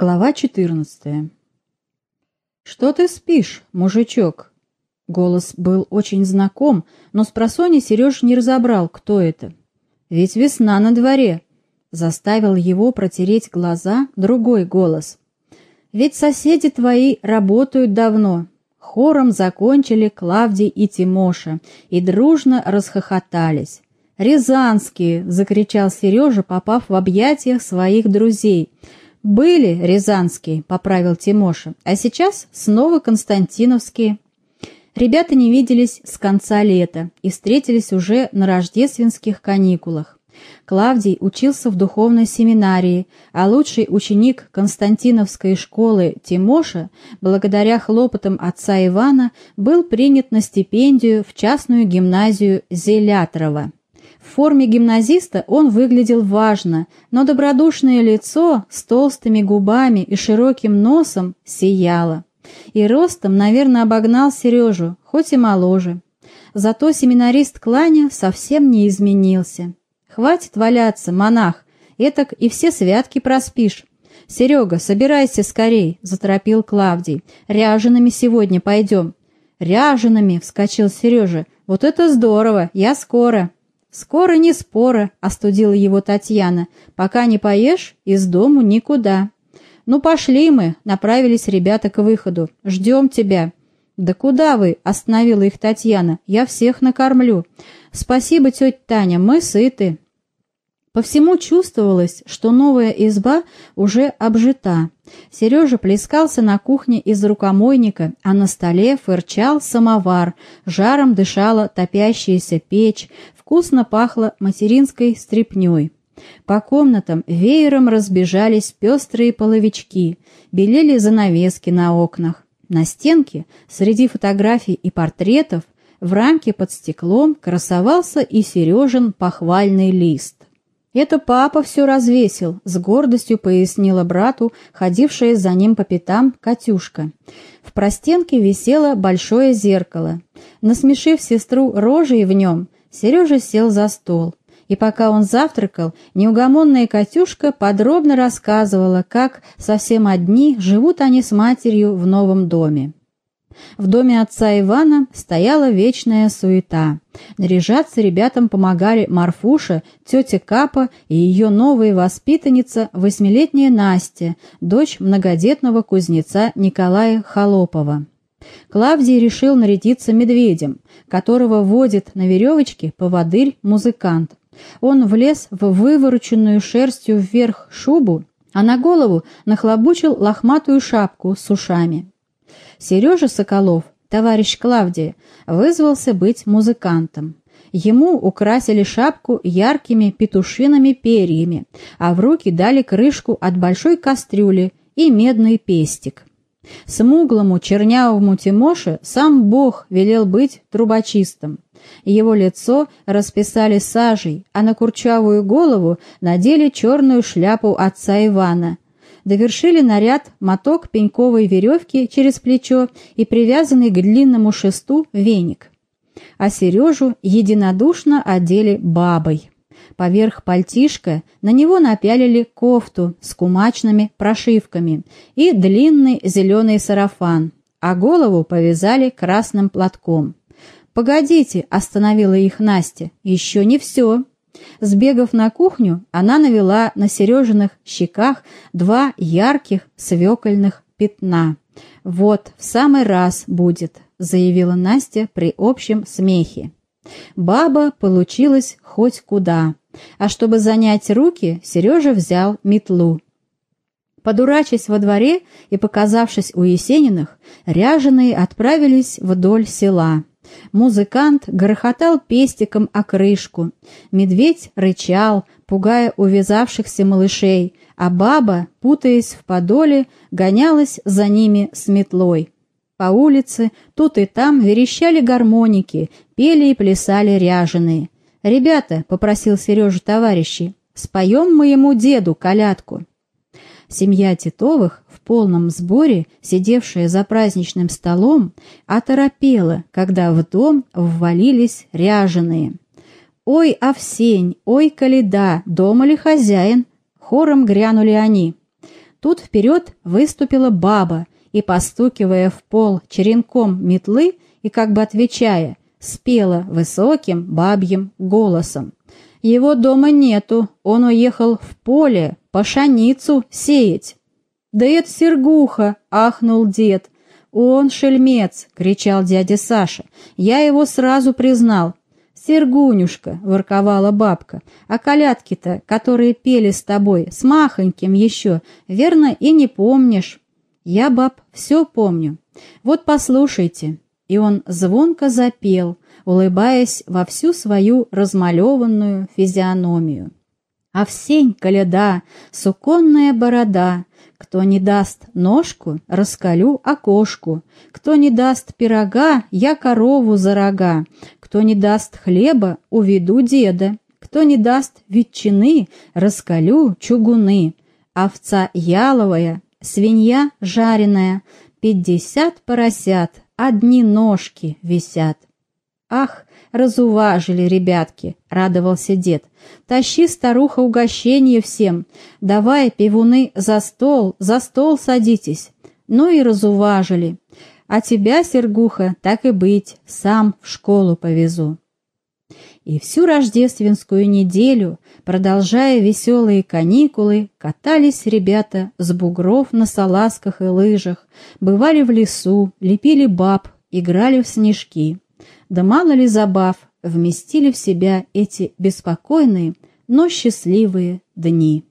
Глава 14 «Что ты спишь, мужичок?» Голос был очень знаком, но с просони Сереж не разобрал, кто это. «Ведь весна на дворе!» Заставил его протереть глаза другой голос. «Ведь соседи твои работают давно». Хором закончили Клавдий и Тимоша и дружно расхохотались. «Рязанские!» — закричал Сережа, попав в объятия своих друзей. «Были рязанские», — поправил Тимоша, «а сейчас снова константиновские». Ребята не виделись с конца лета и встретились уже на рождественских каникулах. Клавдий учился в духовной семинарии, а лучший ученик Константиновской школы Тимоша, благодаря хлопотам отца Ивана, был принят на стипендию в частную гимназию Зелятрова. В форме гимназиста он выглядел важно, но добродушное лицо с толстыми губами и широким носом сияло. И ростом, наверное, обогнал Сережу, хоть и моложе. Зато семинарист Кланя совсем не изменился. «Хватит валяться, монах, этак и все святки проспишь». «Серега, собирайся скорей», — заторопил Клавдий. «Ряжеными сегодня пойдем». «Ряжеными!» — вскочил Сережа. «Вот это здорово! Я скоро!» «Скоро не спора», — остудила его Татьяна. «Пока не поешь, из дому никуда». «Ну, пошли мы», — направились ребята к выходу. «Ждем тебя». «Да куда вы?» — остановила их Татьяна. «Я всех накормлю». «Спасибо, тетя Таня, мы сыты». По всему чувствовалось, что новая изба уже обжита. Сережа плескался на кухне из рукомойника, а на столе фырчал самовар, жаром дышала топящаяся печь, вкусно пахло материнской стряпнёй. По комнатам веером разбежались пестрые половички, белели занавески на окнах. На стенке, среди фотографий и портретов, в рамке под стеклом красовался и Сережин похвальный лист. «Это папа все развесил», — с гордостью пояснила брату, ходившая за ним по пятам Катюшка. В простенке висело большое зеркало. Насмешив сестру рожей в нем, Сережа сел за стол. И пока он завтракал, неугомонная Катюшка подробно рассказывала, как совсем одни живут они с матерью в новом доме. В доме отца Ивана стояла вечная суета. Наряжаться ребятам помогали Марфуша, тетя Капа и ее новая воспитанница, восьмилетняя Настя, дочь многодетного кузнеца Николая Холопова. Клавдий решил нарядиться медведем, которого водит на веревочке поводырь-музыкант. Он влез в вывороченную шерстью вверх шубу, а на голову нахлобучил лохматую шапку с ушами. Сережа Соколов, товарищ Клавдия, вызвался быть музыкантом. Ему украсили шапку яркими петушиными перьями, а в руки дали крышку от большой кастрюли и медный пестик. Смуглому чернявому Тимоше сам Бог велел быть трубочистом. Его лицо расписали сажей, а на курчавую голову надели черную шляпу отца Ивана – довершили наряд моток пеньковой веревки через плечо и привязанный к длинному шесту веник. А Сережу единодушно одели бабой. Поверх пальтишка на него напялили кофту с кумачными прошивками и длинный зеленый сарафан, а голову повязали красным платком. «Погодите», — остановила их Настя, — «еще не все». Сбегав на кухню, она навела на Сережиных щеках два ярких свекольных пятна. «Вот, в самый раз будет», — заявила Настя при общем смехе. Баба получилась хоть куда, а чтобы занять руки, Сережа взял метлу. Подурачась во дворе и показавшись у Есениных, ряженые отправились вдоль села. Музыкант грохотал пестиком о крышку. Медведь рычал, пугая увязавшихся малышей, а баба, путаясь в подоле, гонялась за ними с метлой. По улице тут и там верещали гармоники, пели и плясали ряженые. «Ребята», — попросил Сережа товарищи, — «споем моему деду колядку». Семья Титовых в полном сборе, сидевшая за праздничным столом, оторопела, когда в дом ввалились ряженые. «Ой, Овсень! Ой, Каледа! Дома ли хозяин?» Хором грянули они. Тут вперед выступила баба и, постукивая в пол черенком метлы и как бы отвечая, спела высоким бабьим голосом. «Его дома нету, он уехал в поле, пашаницу сеять». «Да это Сергуха!» — ахнул дед. «Он шельмец!» — кричал дядя Саша. «Я его сразу признал. «Сергунюшка!» — ворковала бабка. «А колядки-то, которые пели с тобой, с махоньким еще, верно, и не помнишь?» «Я, баб, все помню. Вот послушайте». И он звонко запел, улыбаясь во всю свою размалеванную физиономию. Овсень, коляда, суконная борода, Кто не даст ножку, раскалю окошку, Кто не даст пирога, я корову за рога, кто не даст хлеба, уведу деда. Кто не даст ветчины, раскалю чугуны. Овца яловая, свинья жареная, пятьдесят поросят, одни ножки висят. Ах, разуважили ребятки, радовался дед. Тащи, старуха, угощение всем. Давай, пивуны, за стол, за стол садитесь. Ну и разуважили. А тебя, Сергуха, так и быть, сам в школу повезу. И всю рождественскую неделю, продолжая веселые каникулы, катались ребята с бугров на салазках и лыжах, бывали в лесу, лепили баб, играли в снежки. Да мало ли забав вместили в себя эти беспокойные, но счастливые дни.